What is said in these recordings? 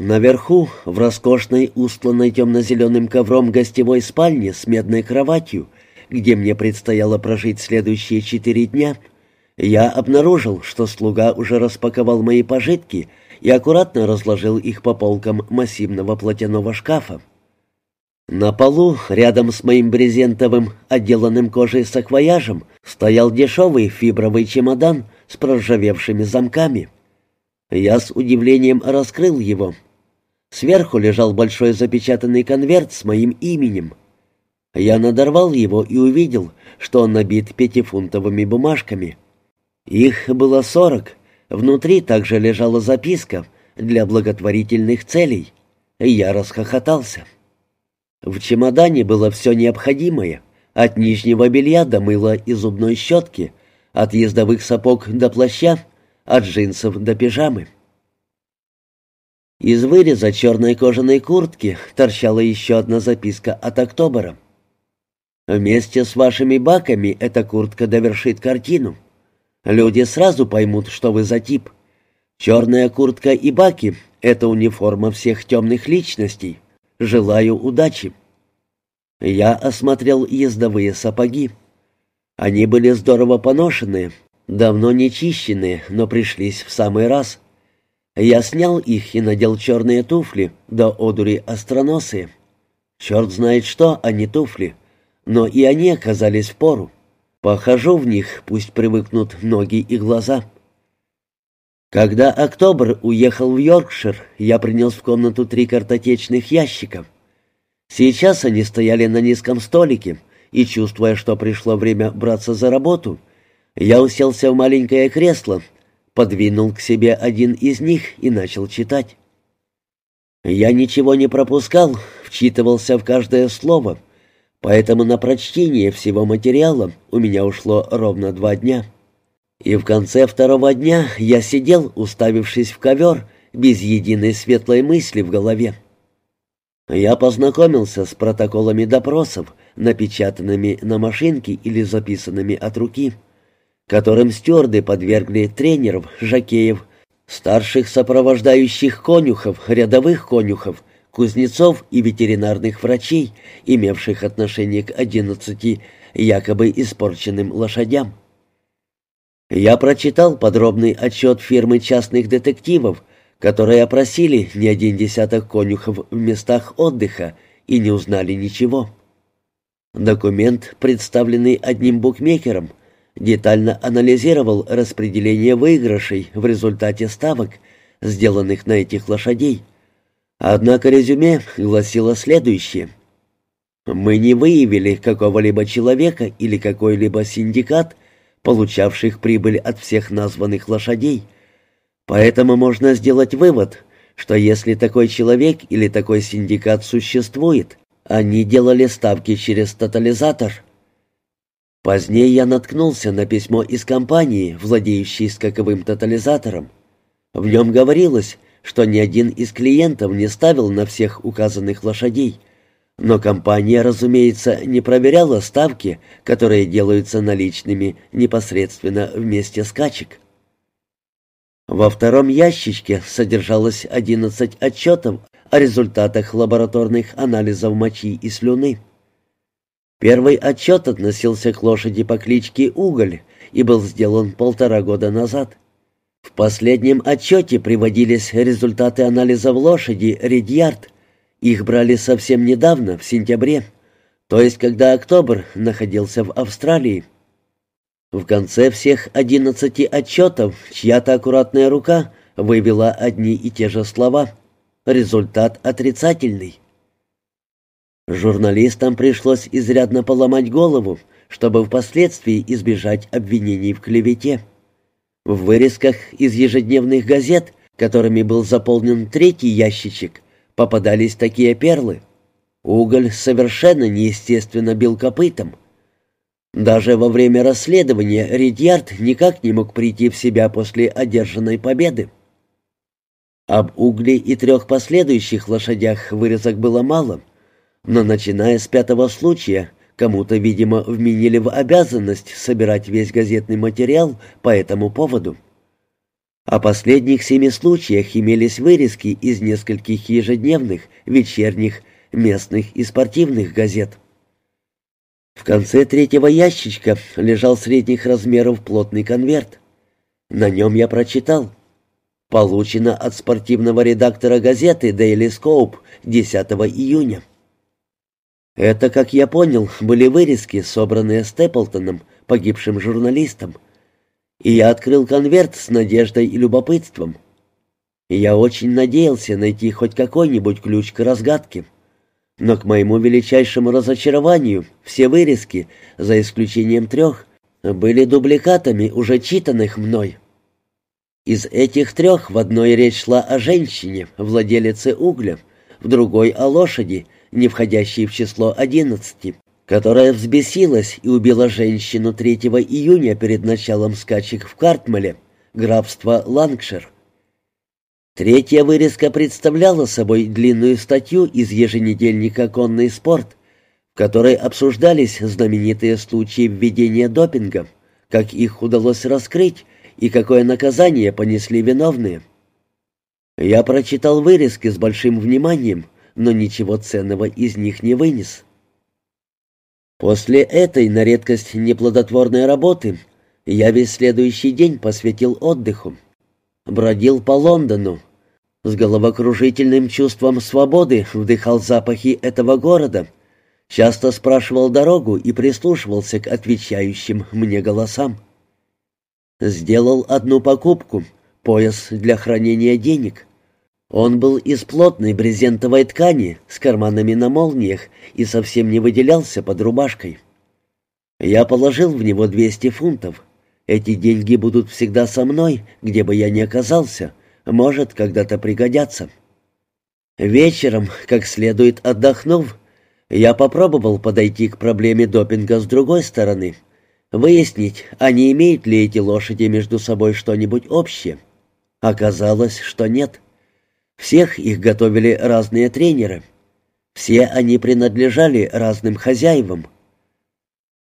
Наверху, в роскошной, устланной темно-зеленым ковром гостевой спальне с медной кроватью, где мне предстояло прожить следующие четыре дня, я обнаружил, что слуга уже распаковал мои пожитки и аккуратно разложил их по полкам массивного платяного шкафа. На полу, рядом с моим брезентовым, отделанным кожей саквояжем, стоял дешевый фибровый чемодан с проржавевшими замками. Я с удивлением раскрыл его — Сверху лежал большой запечатанный конверт с моим именем. Я надорвал его и увидел, что он набит пятифунтовыми бумажками. Их было сорок. Внутри также лежала записка для благотворительных целей. Я расхохотался. В чемодане было все необходимое, от нижнего белья до мыла и зубной щетки, от ездовых сапог до плаща, от джинсов до пижамы. Из выреза черной кожаной куртки торчала еще одна записка от Октобера. «Вместе с вашими баками эта куртка довершит картину. Люди сразу поймут, что вы за тип. Черная куртка и баки — это униформа всех темных личностей. Желаю удачи». Я осмотрел ездовые сапоги. Они были здорово поношенные, давно не чищенные, но пришлись в самый раз — я снял их и надел черные туфли, до одури остроносые. Черт знает что, а не туфли. Но и они оказались в пору. Похожу в них, пусть привыкнут ноги и глаза. Когда Октобер уехал в Йоркшир, я принес в комнату три картотечных ящика. Сейчас они стояли на низком столике, и, чувствуя, что пришло время браться за работу, я уселся в маленькое кресло подвинул к себе один из них и начал читать. Я ничего не пропускал, вчитывался в каждое слово, поэтому на прочтение всего материала у меня ушло ровно два дня. И в конце второго дня я сидел, уставившись в ковер, без единой светлой мысли в голове. Я познакомился с протоколами допросов, напечатанными на машинке или записанными от руки которым стюарды подвергли тренеров, жакеев, старших сопровождающих конюхов, рядовых конюхов, кузнецов и ветеринарных врачей, имевших отношение к одиннадцати якобы испорченным лошадям. Я прочитал подробный отчет фирмы частных детективов, которые опросили не один десяток конюхов в местах отдыха и не узнали ничего. Документ, представленный одним букмекером, детально анализировал распределение выигрышей в результате ставок, сделанных на этих лошадей. Однако резюме гласило следующее. «Мы не выявили какого-либо человека или какой-либо синдикат, получавших прибыль от всех названных лошадей. Поэтому можно сделать вывод, что если такой человек или такой синдикат существует, они делали ставки через тотализатор – Позднее я наткнулся на письмо из компании, владеющей скаковым тотализатором. В нем говорилось, что ни один из клиентов не ставил на всех указанных лошадей, но компания, разумеется, не проверяла ставки, которые делаются наличными непосредственно в месте скачек. Во втором ящичке содержалось 11 отчетов о результатах лабораторных анализов мочи и слюны. Первый отчет относился к лошади по кличке Уголь и был сделан полтора года назад. В последнем отчете приводились результаты анализов лошади Редьярд. Их брали совсем недавно, в сентябре, то есть когда Октобер находился в Австралии. В конце всех одиннадцати отчетов чья-то аккуратная рука вывела одни и те же слова. Результат отрицательный. Журналистам пришлось изрядно поломать голову, чтобы впоследствии избежать обвинений в клевете. В вырезках из ежедневных газет, которыми был заполнен третий ящичек, попадались такие перлы. Уголь совершенно неестественно бил копытом. Даже во время расследования Ридьярд никак не мог прийти в себя после одержанной победы. Об угле и трех последующих лошадях вырезок было мало, но начиная с пятого случая, кому-то, видимо, вменили в обязанность собирать весь газетный материал по этому поводу. О последних семи случаях имелись вырезки из нескольких ежедневных, вечерних, местных и спортивных газет. В конце третьего ящичка лежал средних размеров плотный конверт. На нем я прочитал. Получено от спортивного редактора газеты Daily Scope 10 июня. Это, как я понял, были вырезки, собранные Степлтоном, погибшим журналистом. И я открыл конверт с надеждой и любопытством. Я очень надеялся найти хоть какой-нибудь ключ к разгадке. Но к моему величайшему разочарованию все вырезки, за исключением трех, были дубликатами уже читанных мной. Из этих трех в одной речь шла о женщине, владелице угля, в другой — о лошади, не входящей в число одиннадцати, которая взбесилась и убила женщину 3 июня перед началом скачек в Картмале, графство Лангшир. Третья вырезка представляла собой длинную статью из еженедельника «Конный спорт», в которой обсуждались знаменитые случаи введения допинга, как их удалось раскрыть и какое наказание понесли виновные. Я прочитал вырезки с большим вниманием, но ничего ценного из них не вынес. После этой, на редкость неплодотворной работы, я весь следующий день посвятил отдыху. Бродил по Лондону, с головокружительным чувством свободы вдыхал запахи этого города, часто спрашивал дорогу и прислушивался к отвечающим мне голосам. Сделал одну покупку — пояс для хранения денег. Он был из плотной брезентовой ткани с карманами на молниях и совсем не выделялся под рубашкой. Я положил в него 200 фунтов. Эти деньги будут всегда со мной, где бы я ни оказался, может, когда-то пригодятся. Вечером, как следует отдохнув, я попробовал подойти к проблеме допинга с другой стороны, выяснить, а не имеют ли эти лошади между собой что-нибудь общее. Оказалось, что нет. Всех их готовили разные тренеры. Все они принадлежали разным хозяевам.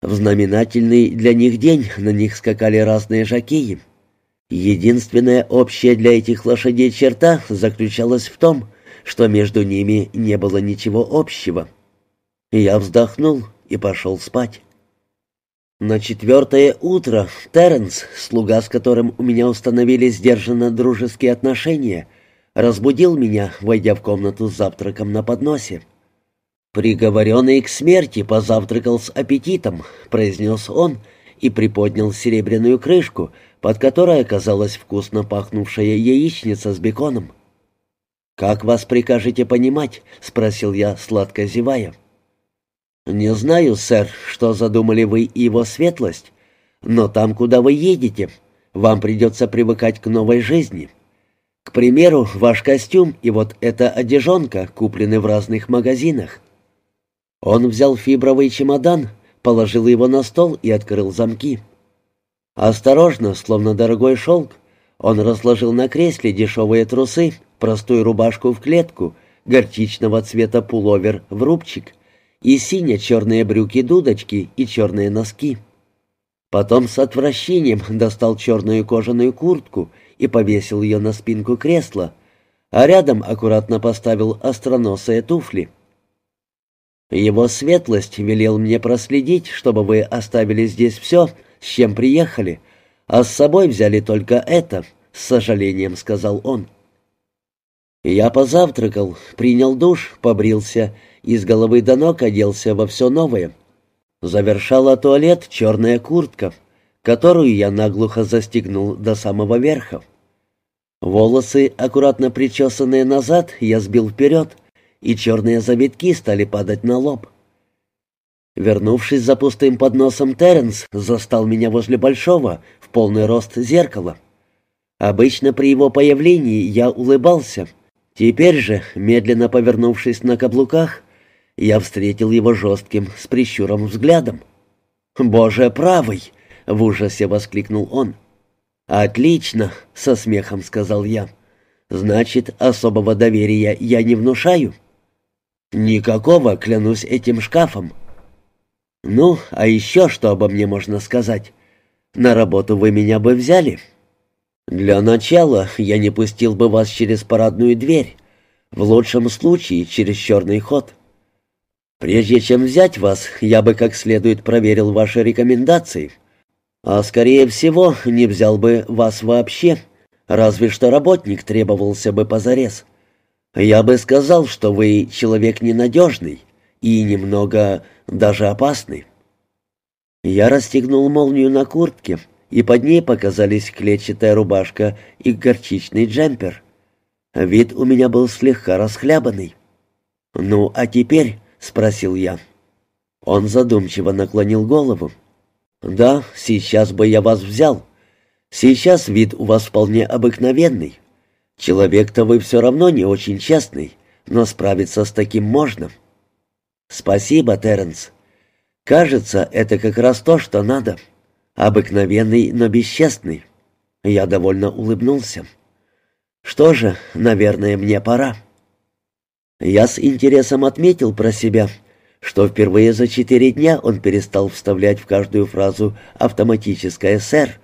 В знаменательный для них день на них скакали разные жакеи. Единственная общая для этих лошадей черта заключалась в том, что между ними не было ничего общего. Я вздохнул и пошел спать. На четвертое утро Терренс, слуга с которым у меня установили сдержанно дружеские отношения, разбудил меня, войдя в комнату с завтраком на подносе. «Приговоренный к смерти позавтракал с аппетитом», — произнес он и приподнял серебряную крышку, под которой оказалась вкусно пахнувшая яичница с беконом. «Как вас прикажете понимать?» — спросил я, сладко зевая. «Не знаю, сэр, что задумали вы и его светлость, но там, куда вы едете, вам придется привыкать к новой жизни». К примеру, ваш костюм и вот эта одежонка куплены в разных магазинах. Он взял фибровый чемодан, положил его на стол и открыл замки. Осторожно, словно дорогой шелк, он разложил на кресле дешевые трусы, простую рубашку в клетку, горчичного цвета пуловер в рубчик и сине-черные брюки-дудочки и черные носки. Потом с отвращением достал черную кожаную куртку и повесил ее на спинку кресла, а рядом аккуратно поставил остроносые туфли. Его светлость велел мне проследить, чтобы вы оставили здесь все, с чем приехали, а с собой взяли только это, с сожалением сказал он. Я позавтракал, принял душ, побрился и с головы до ног оделся во все новое. Завершала туалет черная куртка, которую я наглухо застегнул до самого верха. Волосы, аккуратно причесанные назад, я сбил вперед, и черные завитки стали падать на лоб. Вернувшись за пустым подносом, Терренс застал меня возле большого, в полный рост зеркала. Обычно при его появлении я улыбался. Теперь же, медленно повернувшись на каблуках, я встретил его жестким, с прищуром взглядом. «Боже правый!» — в ужасе воскликнул он. «Отлично», — со смехом сказал я. «Значит, особого доверия я не внушаю?» «Никакого, клянусь этим шкафом». «Ну, а еще что обо мне можно сказать? На работу вы меня бы взяли?» «Для начала я не пустил бы вас через парадную дверь, в лучшем случае через черный ход. Прежде чем взять вас, я бы как следует проверил ваши рекомендации, а скорее всего не взял бы вас вообще, разве что работник требовался бы позарез. Я бы сказал, что вы человек ненадежный и немного даже опасный». Я расстегнул молнию на куртке, и под ней показались клетчатая рубашка и горчичный джемпер. Вид у меня был слегка расхлябанный. «Ну, а теперь?» — спросил я. Он задумчиво наклонил голову. «Да, сейчас бы я вас взял. Сейчас вид у вас вполне обыкновенный. Человек-то вы все равно не очень честный, но справиться с таким можно». «Спасибо, Терренс. Кажется, это как раз то, что надо». Обыкновенный, но бесчестный. Я довольно улыбнулся. Что же, наверное, мне пора. Я с интересом отметил про себя, что впервые за четыре дня он перестал вставлять в каждую фразу автоматическое «сэр»,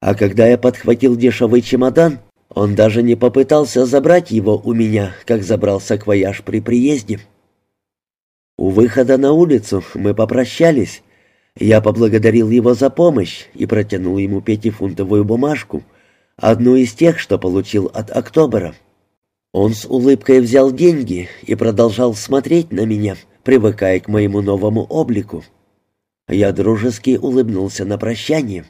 а когда я подхватил дешевый чемодан, он даже не попытался забрать его у меня, как забрал саквояж при приезде. У выхода на улицу мы попрощались, я поблагодарил его за помощь и протянул ему пятифунтовую бумажку, одну из тех, что получил от Октобера. Он с улыбкой взял деньги и продолжал смотреть на меня, привыкая к моему новому облику. Я дружески улыбнулся на прощание.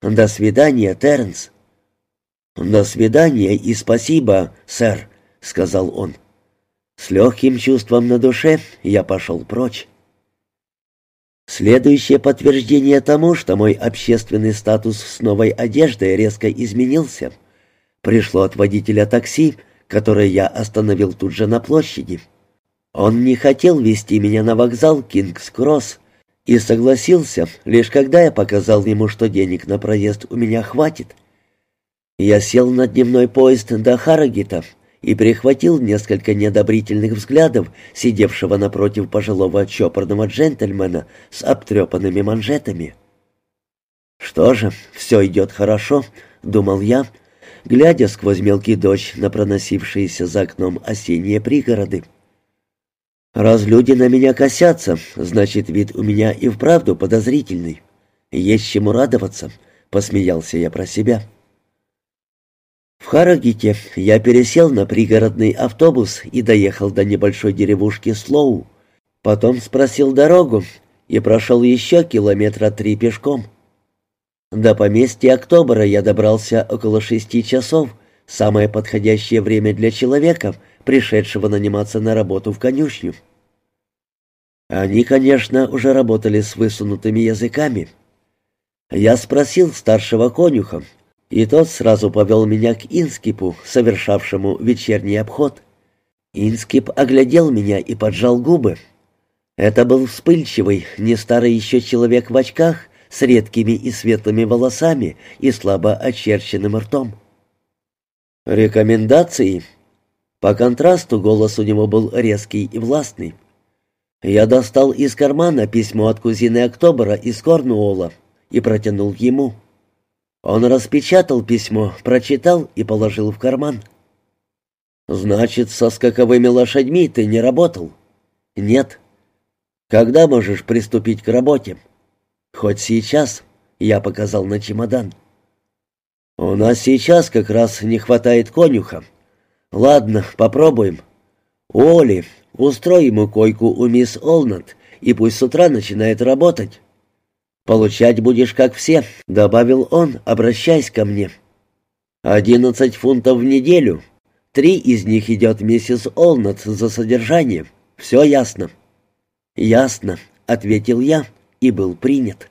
«До свидания, Тернс». «До свидания и спасибо, сэр», — сказал он. С легким чувством на душе я пошел прочь. Следующее подтверждение тому, что мой общественный статус с новой одеждой резко изменился, пришло от водителя такси, которое я остановил тут же на площади. Он не хотел вести меня на вокзал Кингс-Кросс и согласился, лишь когда я показал ему, что денег на проезд у меня хватит. Я сел на дневной поезд до Харрогита и перехватил несколько неодобрительных взглядов сидевшего напротив пожилого чопорного джентльмена с обтрепанными манжетами. «Что же, все идет хорошо», — думал я, глядя сквозь мелкий дождь на проносившиеся за окном осенние пригороды. «Раз люди на меня косятся, значит, вид у меня и вправду подозрительный. Есть чему радоваться», — посмеялся я про себя. В Харагите я пересел на пригородный автобус и доехал до небольшой деревушки Слоу. Потом спросил дорогу и прошел еще километра три пешком. До поместья Октобера я добрался около шести часов, самое подходящее время для человека, пришедшего наниматься на работу в конюшню. Они, конечно, уже работали с высунутыми языками. Я спросил старшего конюха, и тот сразу повел меня к Инскипу, совершавшему вечерний обход. Инскип оглядел меня и поджал губы. Это был вспыльчивый, не старый еще человек в очках, с редкими и светлыми волосами и слабо очерченным ртом. «Рекомендации?» По контрасту голос у него был резкий и властный. Я достал из кармана письмо от кузины Октобера из Корнуола и протянул ему. Он распечатал письмо, прочитал и положил в карман. «Значит, со скаковыми лошадьми ты не работал?» «Нет». «Когда можешь приступить к работе?» «Хоть сейчас», — я показал на чемодан. «У нас сейчас как раз не хватает конюха. Ладно, попробуем. Оли, устрой ему койку у мисс Олнат, и пусть с утра начинает работать. «Получать будешь, как все», — добавил он, обращаясь ко мне. «Одиннадцать фунтов в неделю. Три из них идет миссис Олнат за содержание. Все ясно». «Ясно», — ответил я и был принят.